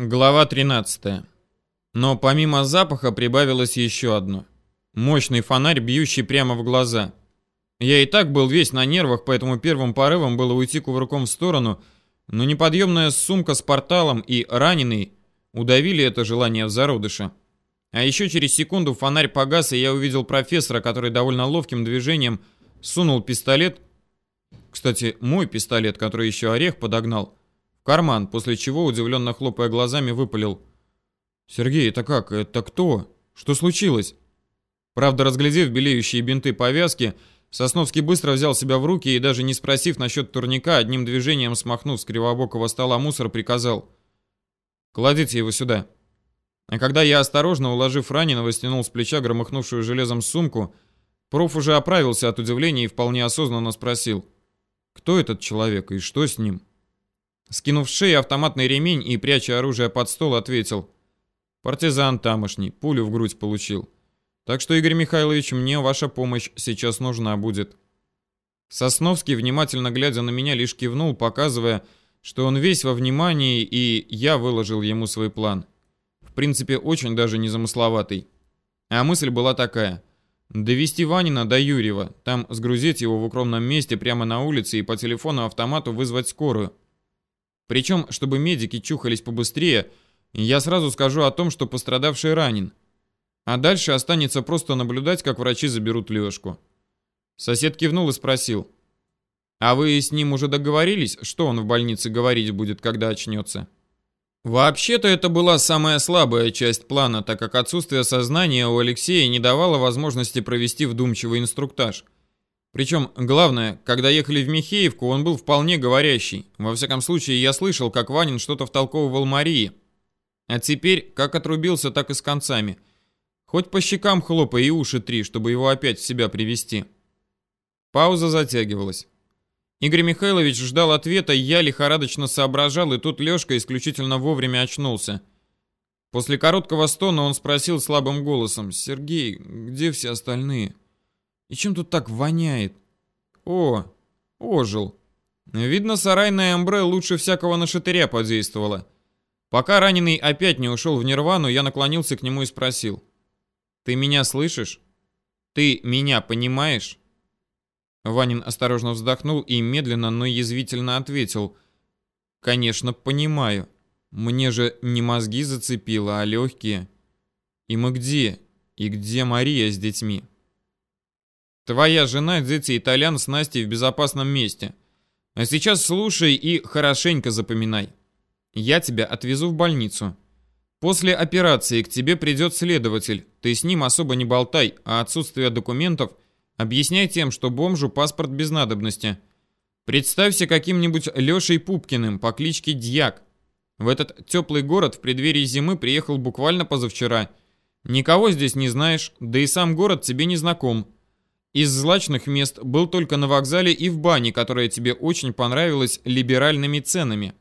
Глава 13. Но помимо запаха прибавилось еще одно. Мощный фонарь, бьющий прямо в глаза. Я и так был весь на нервах, поэтому первым порывом было уйти кувырком в сторону, но неподъемная сумка с порталом и раненый удавили это желание в зародыше. А еще через секунду фонарь погас, и я увидел профессора, который довольно ловким движением сунул пистолет, кстати, мой пистолет, который еще орех подогнал, карман, после чего, удивленно хлопая глазами, выпалил. «Сергей, это как? Это кто? Что случилось?» Правда, разглядев белеющие бинты повязки, Сосновский быстро взял себя в руки и, даже не спросив насчет турника, одним движением смахнув с кривобокого стола мусор, приказал. «Кладите его сюда». А когда я, осторожно уложив раненого, стянул с плеча громыхнувшую железом сумку, проф уже оправился от удивления и вполне осознанно спросил. «Кто этот человек и что с ним?» Скинув с шеи автоматный ремень и пряча оружие под стол, ответил. «Партизан тамошний, пулю в грудь получил. Так что, Игорь Михайлович, мне ваша помощь сейчас нужна будет». Сосновский, внимательно глядя на меня, лишь кивнул, показывая, что он весь во внимании, и я выложил ему свой план. В принципе, очень даже незамысловатый. А мысль была такая. Довести Ванина до Юрьева, там сгрузить его в укромном месте прямо на улице и по телефону-автомату вызвать скорую. Причем, чтобы медики чухались побыстрее, я сразу скажу о том, что пострадавший ранен. А дальше останется просто наблюдать, как врачи заберут Лешку. Сосед кивнул и спросил. «А вы с ним уже договорились, что он в больнице говорить будет, когда очнется?» Вообще-то это была самая слабая часть плана, так как отсутствие сознания у Алексея не давало возможности провести вдумчивый инструктаж – причем, главное, когда ехали в Михеевку, он был вполне говорящий. Во всяком случае, я слышал, как Ванин что-то втолковывал Марии. А теперь, как отрубился, так и с концами. Хоть по щекам хлопай и уши три, чтобы его опять в себя привести. Пауза затягивалась. Игорь Михайлович ждал ответа, я лихорадочно соображал, и тут Лешка исключительно вовремя очнулся. После короткого стона он спросил слабым голосом, «Сергей, где все остальные?» И чем тут так воняет? О, ожил. Видно, сарайная амбре лучше всякого на шатыря подействовала. Пока раненый опять не ушел в нирвану, я наклонился к нему и спросил. «Ты меня слышишь? Ты меня понимаешь?» Ванин осторожно вздохнул и медленно, но язвительно ответил. «Конечно, понимаю. Мне же не мозги зацепило, а легкие. И мы где? И где Мария с детьми?» Твоя жена, дети и Толян с Настей в безопасном месте. А сейчас слушай и хорошенько запоминай. Я тебя отвезу в больницу. После операции к тебе придет следователь. Ты с ним особо не болтай, а отсутствие документов объясняй тем, что бомжу паспорт без надобности. Представься каким-нибудь Лешей Пупкиным по кличке Дьяк. В этот теплый город в преддверии зимы приехал буквально позавчера. Никого здесь не знаешь, да и сам город тебе не знаком. Из злачных мест был только на вокзале и в бане, которая тебе очень понравилась либеральными ценами.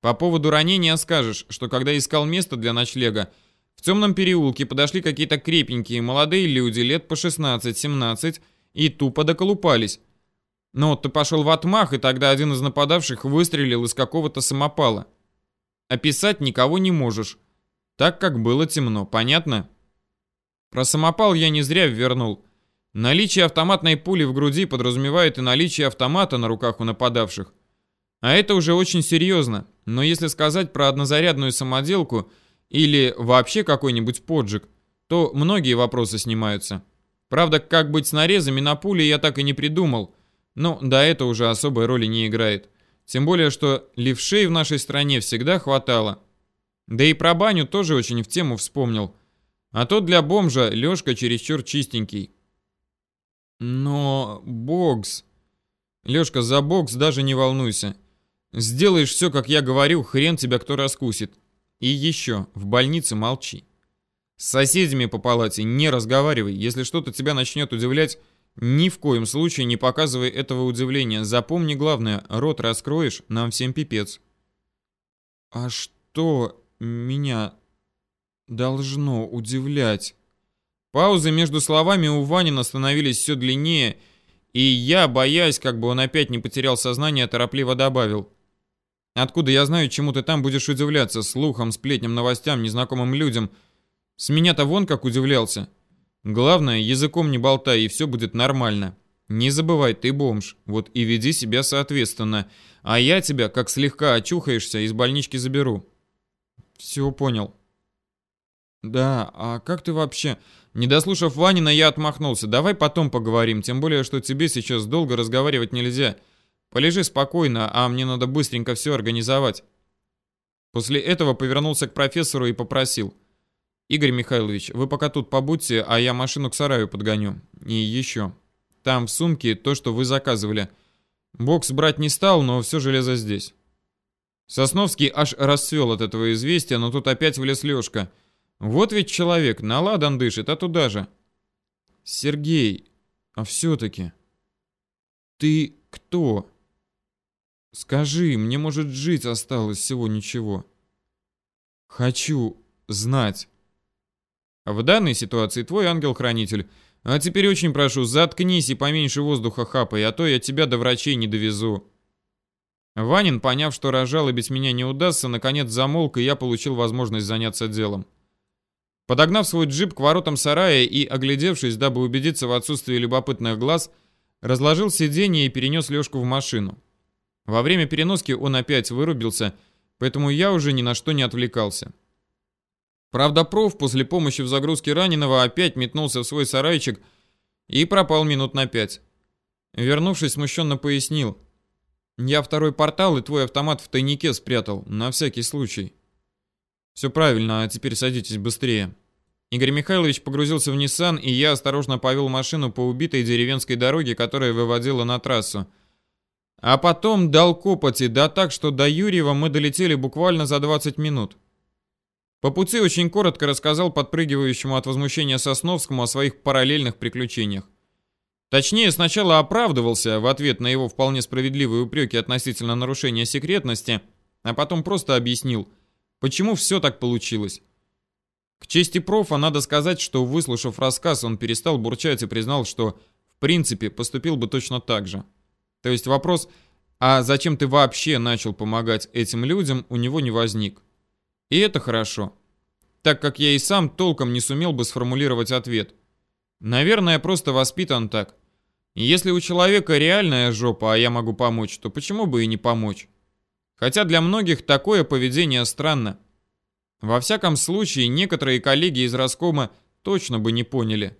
По поводу ранения скажешь, что когда искал место для ночлега, в темном переулке подошли какие-то крепенькие молодые люди лет по 16-17 и тупо доколупались. Но ты пошел в отмах, и тогда один из нападавших выстрелил из какого-то самопала. Описать никого не можешь, так как было темно, понятно? Про самопал я не зря вернул. Наличие автоматной пули в груди подразумевает и наличие автомата на руках у нападавших. А это уже очень серьезно. Но если сказать про однозарядную самоделку или вообще какой-нибудь поджиг, то многие вопросы снимаются. Правда, как быть с нарезами на пули я так и не придумал. Но да это уже особой роли не играет. Тем более, что левшей в нашей стране всегда хватало. Да и про баню тоже очень в тему вспомнил. А то для бомжа Лёшка чересчур чистенький. Но бокс... Лёшка, за бокс даже не волнуйся. Сделаешь все, как я говорю, хрен тебя кто раскусит. И еще, в больнице молчи. С соседями по палате не разговаривай. Если что-то тебя начнет удивлять, ни в коем случае не показывай этого удивления. Запомни главное, рот раскроешь, нам всем пипец. А что меня должно удивлять? Паузы между словами у Ванина становились все длиннее, и я, боясь, как бы он опять не потерял сознание, торопливо добавил. Откуда я знаю, чему ты там будешь удивляться? Слухам, сплетням, новостям, незнакомым людям. С меня-то вон как удивлялся. Главное, языком не болтай, и все будет нормально. Не забывай, ты бомж. Вот и веди себя соответственно. А я тебя, как слегка очухаешься, из больнички заберу. Все понял. Да, а как ты вообще... Не дослушав Ванина, я отмахнулся. Давай потом поговорим, тем более, что тебе сейчас долго разговаривать нельзя. Полежи спокойно, а мне надо быстренько все организовать. После этого повернулся к профессору и попросил. Игорь Михайлович, вы пока тут побудьте, а я машину к сараю подгоню. И еще. Там в сумке то, что вы заказывали. Бокс брать не стал, но все железо здесь. Сосновский аж расцвел от этого известия, но тут опять влез Лешка. Вот ведь человек, наладан дышит, а туда же. Сергей, а все-таки... Ты кто? Скажи, мне, может, жить осталось всего ничего. Хочу знать. В данной ситуации твой ангел-хранитель. А теперь очень прошу, заткнись и поменьше воздуха хапай, а то я тебя до врачей не довезу. Ванин, поняв, что разжалобить меня не удастся, наконец замолк, и я получил возможность заняться делом. Подогнав свой джип к воротам сарая и, оглядевшись, дабы убедиться в отсутствии любопытных глаз, разложил сиденье и перенес Лешку в машину. Во время переноски он опять вырубился, поэтому я уже ни на что не отвлекался. Правда, проф после помощи в загрузке раненого опять метнулся в свой сарайчик и пропал минут на пять. Вернувшись, смущенно пояснил. «Я второй портал и твой автомат в тайнике спрятал, на всякий случай». «Все правильно, а теперь садитесь быстрее». Игорь Михайлович погрузился в Nissan, и я осторожно повел машину по убитой деревенской дороге, которая выводила на трассу. А потом дал копоти, да так, что до Юрьева мы долетели буквально за 20 минут. По пути очень коротко рассказал подпрыгивающему от возмущения Сосновскому о своих параллельных приключениях. Точнее, сначала оправдывался в ответ на его вполне справедливые упреки относительно нарушения секретности, а потом просто объяснил, почему все так получилось. К чести профа надо сказать, что выслушав рассказ, он перестал бурчать и признал, что в принципе поступил бы точно так же. То есть вопрос, а зачем ты вообще начал помогать этим людям, у него не возник. И это хорошо, так как я и сам толком не сумел бы сформулировать ответ. Наверное, просто воспитан так. если у человека реальная жопа, а я могу помочь, то почему бы и не помочь? Хотя для многих такое поведение странно. Во всяком случае, некоторые коллеги из Роскома точно бы не поняли.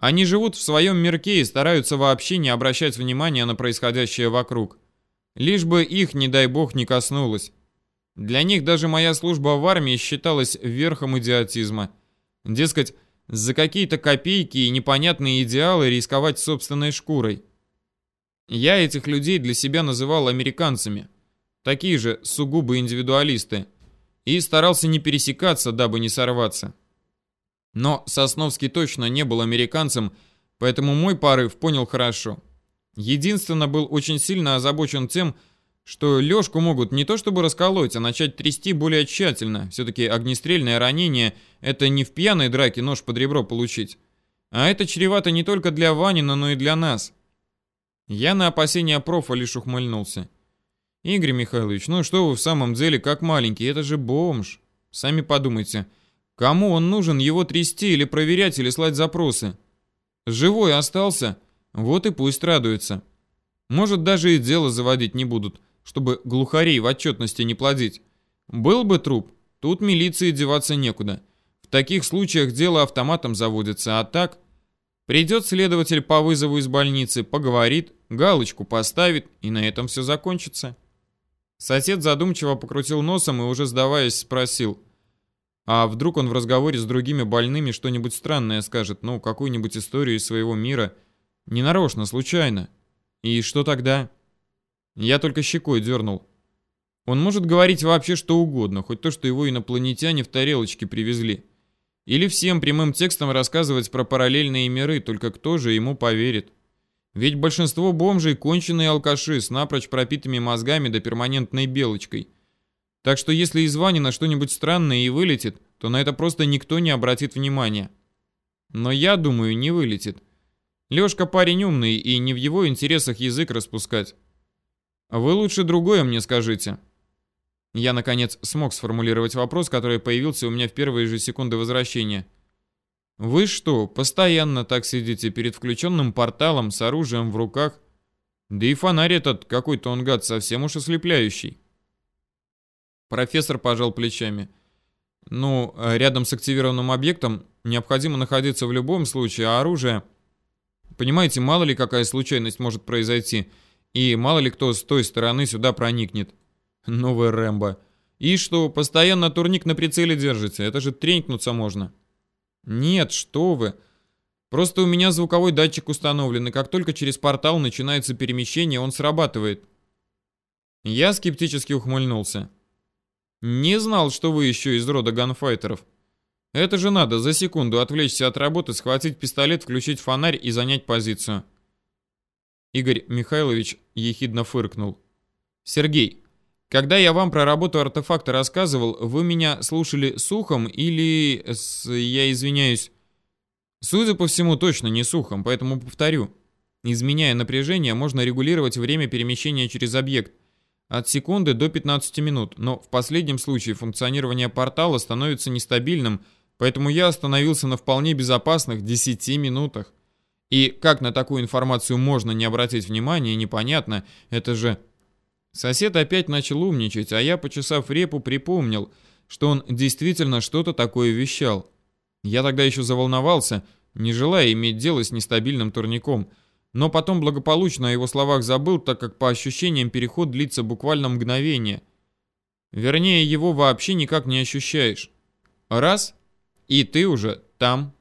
Они живут в своем мирке и стараются вообще не обращать внимания на происходящее вокруг. Лишь бы их, не дай бог, не коснулось. Для них даже моя служба в армии считалась верхом идиотизма. Дескать, за какие-то копейки и непонятные идеалы рисковать собственной шкурой. Я этих людей для себя называл американцами. Такие же сугубо индивидуалисты. И старался не пересекаться, дабы не сорваться. Но Сосновский точно не был американцем, поэтому мой порыв понял хорошо. Единственно был очень сильно озабочен тем, что Лёшку могут не то чтобы расколоть, а начать трясти более тщательно. Все-таки огнестрельное ранение – это не в пьяной драке нож под ребро получить. А это чревато не только для Ванина, но и для нас. Я на опасения профа лишь ухмыльнулся. Игорь Михайлович, ну что вы в самом деле как маленький, это же бомж. Сами подумайте – Кому он нужен его трясти или проверять или слать запросы? Живой остался, вот и пусть радуется. Может, даже и дело заводить не будут, чтобы глухарей в отчетности не плодить. Был бы труп, тут милиции деваться некуда. В таких случаях дело автоматом заводится, а так... Придет следователь по вызову из больницы, поговорит, галочку поставит, и на этом все закончится. Сосед задумчиво покрутил носом и уже сдаваясь спросил – а вдруг он в разговоре с другими больными что-нибудь странное скажет, ну, какую-нибудь историю из своего мира. Ненарочно, случайно. И что тогда? Я только щекой дернул. Он может говорить вообще что угодно, хоть то, что его инопланетяне в тарелочке привезли. Или всем прямым текстом рассказывать про параллельные миры, только кто же ему поверит? Ведь большинство бомжей конченые алкаши с напрочь пропитыми мозгами да перманентной белочкой – так что если из Ванина что-нибудь странное и вылетит, то на это просто никто не обратит внимания. Но я думаю, не вылетит. Лёшка парень умный, и не в его интересах язык распускать. Вы лучше другое мне скажите. Я, наконец, смог сформулировать вопрос, который появился у меня в первые же секунды возвращения. «Вы что, постоянно так сидите перед включенным порталом с оружием в руках? Да и фонарь этот, какой-то он гад, совсем уж ослепляющий». Профессор пожал плечами. «Ну, э, рядом с активированным объектом необходимо находиться в любом случае, а оружие... Понимаете, мало ли какая случайность может произойти, и мало ли кто с той стороны сюда проникнет. Новый Рэмбо. И что, постоянно турник на прицеле держите? Это же тренькнуться можно. Нет, что вы. Просто у меня звуковой датчик установлен, и как только через портал начинается перемещение, он срабатывает. Я скептически ухмыльнулся. Не знал, что вы еще из рода ганфайтеров. Это же надо за секунду отвлечься от работы, схватить пистолет, включить фонарь и занять позицию. Игорь Михайлович ехидно фыркнул. Сергей, когда я вам про работу артефакта рассказывал, вы меня слушали сухом или... С, я извиняюсь... Судя по всему, точно не сухом, поэтому повторю. Изменяя напряжение, можно регулировать время перемещения через объект от секунды до 15 минут, но в последнем случае функционирование портала становится нестабильным, поэтому я остановился на вполне безопасных 10 минутах. И как на такую информацию можно не обратить внимания, непонятно, это же Сосед опять начал умничать, а я, почесав репу, припомнил, что он действительно что-то такое вещал. Я тогда еще заволновался, не желая иметь дело с нестабильным турником, но потом благополучно о его словах забыл, так как по ощущениям переход длится буквально мгновение. Вернее, его вообще никак не ощущаешь. Раз, и ты уже там.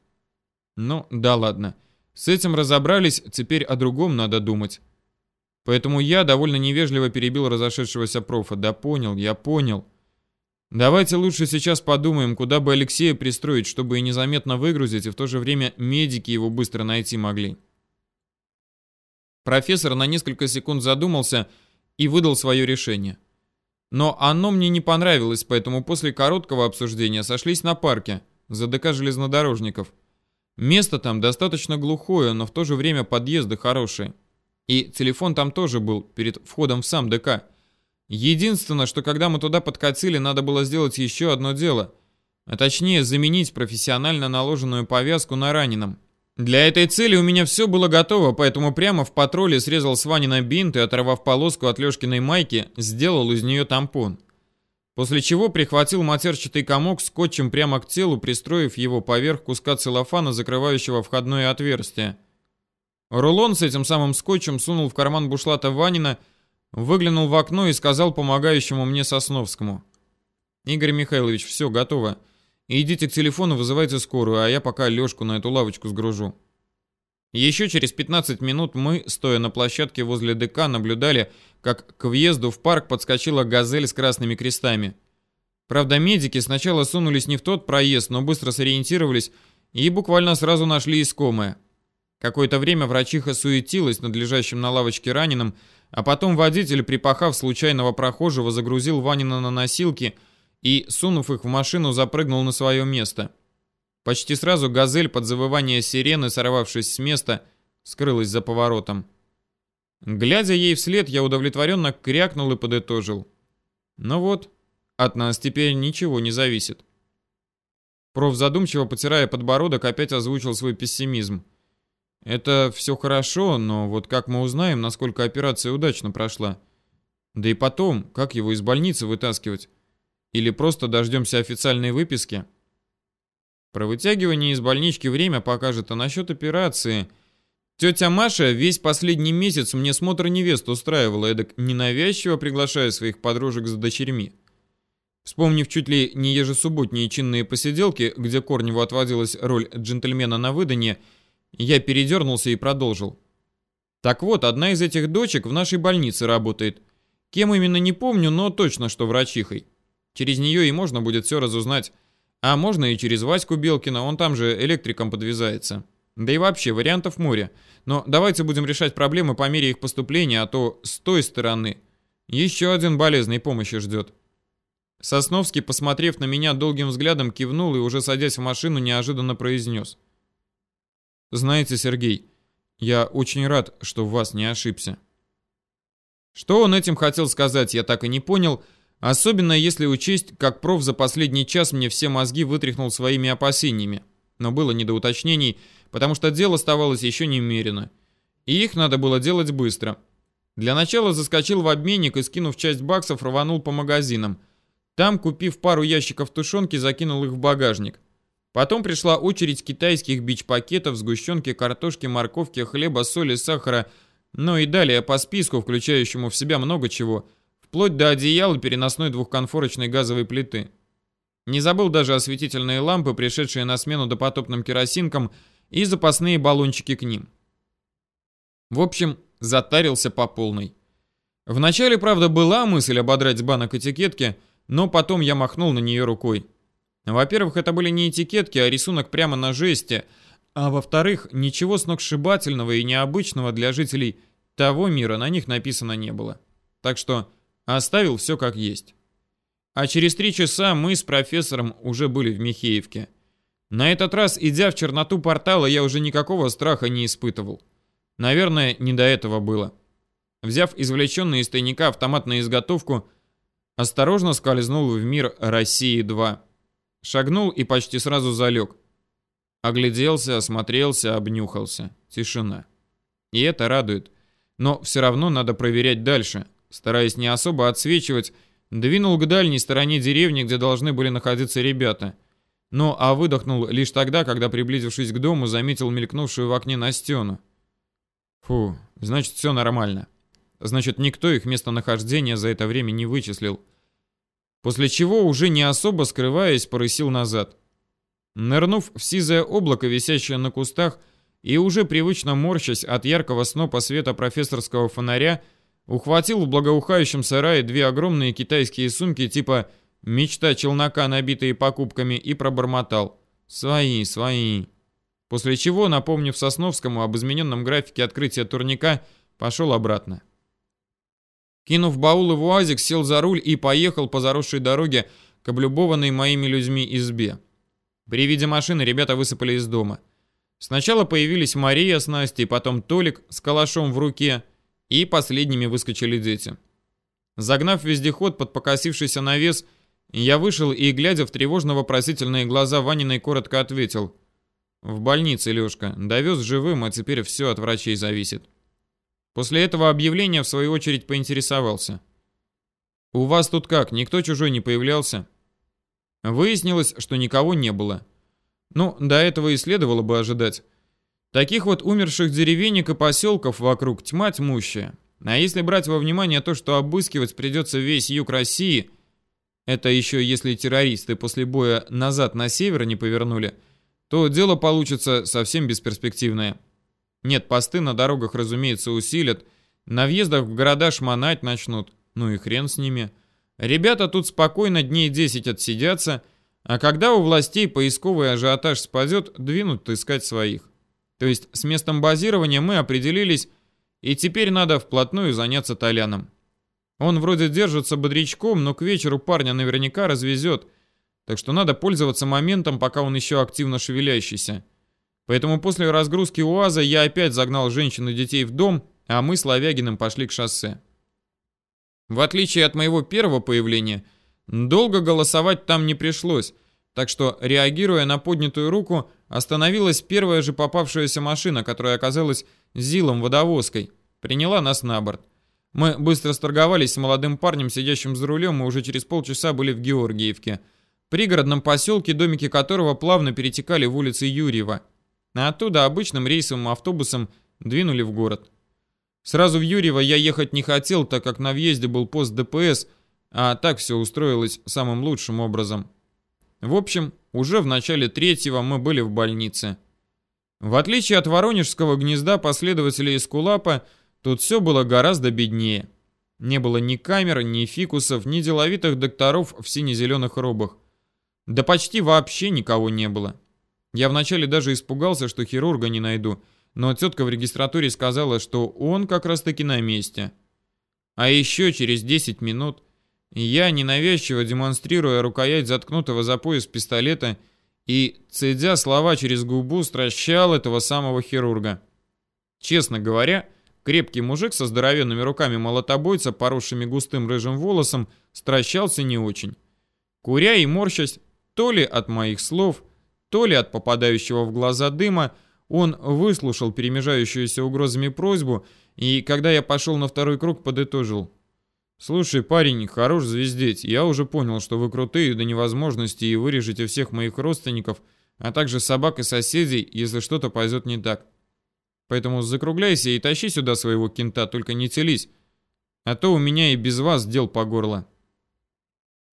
Ну, да ладно. С этим разобрались, теперь о другом надо думать. Поэтому я довольно невежливо перебил разошедшегося профа. Да понял, я понял. Давайте лучше сейчас подумаем, куда бы Алексея пристроить, чтобы и незаметно выгрузить, и в то же время медики его быстро найти могли. Профессор на несколько секунд задумался и выдал свое решение. Но оно мне не понравилось, поэтому после короткого обсуждения сошлись на парке, за ДК железнодорожников. Место там достаточно глухое, но в то же время подъезды хорошие. И телефон там тоже был, перед входом в сам ДК. Единственное, что когда мы туда подкатили, надо было сделать еще одно дело. А точнее, заменить профессионально наложенную повязку на раненом. Для этой цели у меня все было готово, поэтому прямо в патруле срезал с Ванина бинт и, оторвав полоску от Лешкиной майки, сделал из нее тампон. После чего прихватил матерчатый комок скотчем прямо к телу, пристроив его поверх куска целлофана, закрывающего входное отверстие. Рулон с этим самым скотчем сунул в карман бушлата Ванина, выглянул в окно и сказал помогающему мне Сосновскому. «Игорь Михайлович, все, готово. Идите к телефону, вызывайте скорую, а я пока Лешку на эту лавочку сгружу». Еще через 15 минут мы, стоя на площадке возле ДК, наблюдали, как к въезду в парк подскочила «Газель» с красными крестами. Правда, медики сначала сунулись не в тот проезд, но быстро сориентировались и буквально сразу нашли искомое – Какое-то время врачиха суетилась над лежащим на лавочке раненым, а потом водитель, припахав случайного прохожего, загрузил Ванина на носилки и, сунув их в машину, запрыгнул на свое место. Почти сразу «Газель» под завывание сирены, сорвавшись с места, скрылась за поворотом. Глядя ей вслед, я удовлетворенно крякнул и подытожил. Ну вот, от нас теперь ничего не зависит. Проф задумчиво, потирая подбородок, опять озвучил свой пессимизм. Это все хорошо, но вот как мы узнаем, насколько операция удачно прошла? Да и потом, как его из больницы вытаскивать? Или просто дождемся официальной выписки? Про вытягивание из больнички время покажет, а насчет операции... Тетя Маша весь последний месяц мне смотр невест устраивала, эдак ненавязчиво приглашая своих подружек за дочерьми. Вспомнив чуть ли не ежесубботние чинные посиделки, где Корневу отводилась роль джентльмена на выданье, я передернулся и продолжил. Так вот, одна из этих дочек в нашей больнице работает. Кем именно не помню, но точно, что врачихой. Через нее и можно будет все разузнать. А можно и через Ваську Белкина, он там же электриком подвязается. Да и вообще, вариантов море. Но давайте будем решать проблемы по мере их поступления, а то с той стороны еще один болезный помощи ждет. Сосновский, посмотрев на меня долгим взглядом, кивнул и уже садясь в машину, неожиданно произнес — знаете, Сергей, я очень рад, что в вас не ошибся. Что он этим хотел сказать, я так и не понял, Особенно если учесть, как проф за последний час мне все мозги вытряхнул своими опасениями. Но было не до уточнений, потому что дел оставалось еще немерено. И их надо было делать быстро. Для начала заскочил в обменник и, скинув часть баксов, рванул по магазинам. Там, купив пару ящиков тушенки, закинул их в багажник. Потом пришла очередь китайских бич-пакетов, сгущенки, картошки, морковки, хлеба, соли, сахара, ну и далее по списку, включающему в себя много чего – вплоть до одеяла переносной двухконфорочной газовой плиты. Не забыл даже осветительные лампы, пришедшие на смену допотопным керосинкам, и запасные баллончики к ним. В общем, затарился по полной. Вначале, правда, была мысль ободрать с банок этикетки, но потом я махнул на нее рукой. Во-первых, это были не этикетки, а рисунок прямо на жесте, а во-вторых, ничего сногсшибательного и необычного для жителей того мира на них написано не было. Так что Оставил все как есть. А через три часа мы с профессором уже были в Михеевке. На этот раз, идя в черноту портала, я уже никакого страха не испытывал. Наверное, не до этого было. Взяв извлеченный из тайника автомат на изготовку, осторожно скользнул в мир России-2. Шагнул и почти сразу залег. Огляделся, осмотрелся, обнюхался. Тишина. И это радует. Но все равно надо проверять дальше. Стараясь не особо отсвечивать, двинул к дальней стороне деревни, где должны были находиться ребята. Но а выдохнул лишь тогда, когда, приблизившись к дому, заметил мелькнувшую в окне Настену. Фу, значит, все нормально. Значит, никто их местонахождение за это время не вычислил. После чего, уже не особо скрываясь, порысил назад. Нырнув в сизое облако, висящее на кустах, и уже привычно морщась от яркого снопа света профессорского фонаря, Ухватил в благоухающем сарае две огромные китайские сумки типа «Мечта челнока, набитые покупками» и пробормотал «Свои, свои». После чего, напомнив Сосновскому об измененном графике открытия турника, пошел обратно. Кинув баулы в УАЗик, сел за руль и поехал по заросшей дороге к облюбованной моими людьми избе. При виде машины ребята высыпали из дома. Сначала появились Мария с Настей, потом Толик с калашом в руке – и последними выскочили дети. Загнав вездеход под покосившийся навес, я вышел и, глядя в тревожно-вопросительные глаза Ваниной, коротко ответил. «В больнице, Лёшка. Довез живым, а теперь все от врачей зависит». После этого объявления, в свою очередь, поинтересовался. «У вас тут как, никто чужой не появлялся?» Выяснилось, что никого не было. Ну, до этого и следовало бы ожидать. Таких вот умерших деревенек и поселков вокруг тьма тьмущая. А если брать во внимание то, что обыскивать придется весь юг России, это еще если террористы после боя назад на север не повернули, то дело получится совсем бесперспективное. Нет, посты на дорогах, разумеется, усилят, на въездах в города шмонать начнут, ну и хрен с ними. Ребята тут спокойно дней 10 отсидятся, а когда у властей поисковый ажиотаж спадет, двинут искать своих. То есть с местом базирования мы определились, и теперь надо вплотную заняться Толяном. Он вроде держится бодрячком, но к вечеру парня наверняка развезет, так что надо пользоваться моментом, пока он еще активно шевелящийся. Поэтому после разгрузки УАЗа я опять загнал женщин и детей в дом, а мы с Ловягиным пошли к шоссе. В отличие от моего первого появления, долго голосовать там не пришлось, так что, реагируя на поднятую руку, остановилась первая же попавшаяся машина, которая оказалась Зилом-водовозкой. Приняла нас на борт. Мы быстро сторговались с молодым парнем, сидящим за рулем, и уже через полчаса были в Георгиевке, пригородном поселке, домики которого плавно перетекали в улицы Юрьева. А оттуда обычным рейсовым автобусом двинули в город. Сразу в Юрьево я ехать не хотел, так как на въезде был пост ДПС, а так все устроилось самым лучшим образом. В общем, уже в начале третьего мы были в больнице. В отличие от воронежского гнезда последователей Эскулапа, тут все было гораздо беднее. Не было ни камер, ни фикусов, ни деловитых докторов в сине-зеленых робах. Да почти вообще никого не было. Я вначале даже испугался, что хирурга не найду, но тетка в регистратуре сказала, что он как раз-таки на месте. А еще через 10 минут я, ненавязчиво демонстрируя рукоять заткнутого за пояс пистолета и, цедя слова через губу, стращал этого самого хирурга. Честно говоря, Крепкий мужик со здоровенными руками молотобойца, поросшими густым рыжим волосом, стращался не очень. Куря и морщась, то ли от моих слов, то ли от попадающего в глаза дыма, он выслушал перемежающуюся угрозами просьбу и, когда я пошел на второй круг, подытожил. «Слушай, парень, хорош звездеть. Я уже понял, что вы крутые до невозможности и вырежете всех моих родственников, а также собак и соседей, если что-то пойдет не так. Поэтому закругляйся и тащи сюда своего кента, только не телись, а то у меня и без вас дел по горло».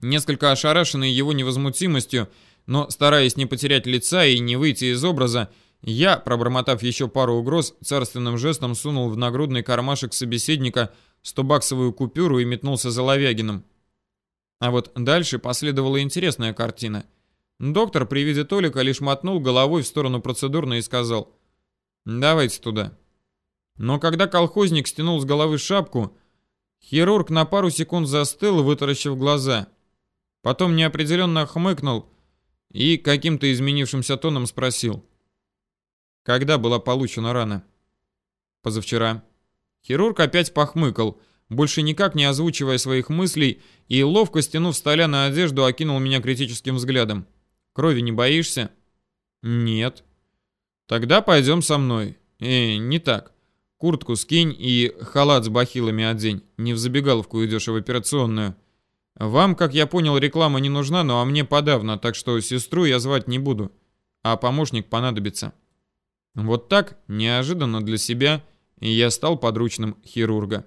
Несколько ошарашенный его невозмутимостью, но стараясь не потерять лица и не выйти из образа, я, пробормотав еще пару угроз, царственным жестом сунул в нагрудный кармашек собеседника стобаксовую купюру и метнулся за Ловягиным. А вот дальше последовала интересная картина. Доктор при виде Толика лишь мотнул головой в сторону процедурной и сказал «Давайте туда». Но когда колхозник стянул с головы шапку, хирург на пару секунд застыл, вытаращив глаза – Потом неопределенно хмыкнул и каким-то изменившимся тоном спросил. Когда была получена рана? Позавчера. Хирург опять похмыкал, больше никак не озвучивая своих мыслей, и, ловко стянув с на одежду, окинул меня критическим взглядом. «Крови не боишься?» «Нет». «Тогда пойдем со мной». «Э, не так. Куртку скинь и халат с бахилами одень. Не в забегаловку идешь, а в операционную». Вам, как я понял, реклама не нужна, но а мне подавно, так что сестру я звать не буду, а помощник понадобится. Вот так, неожиданно для себя, я стал подручным хирурга.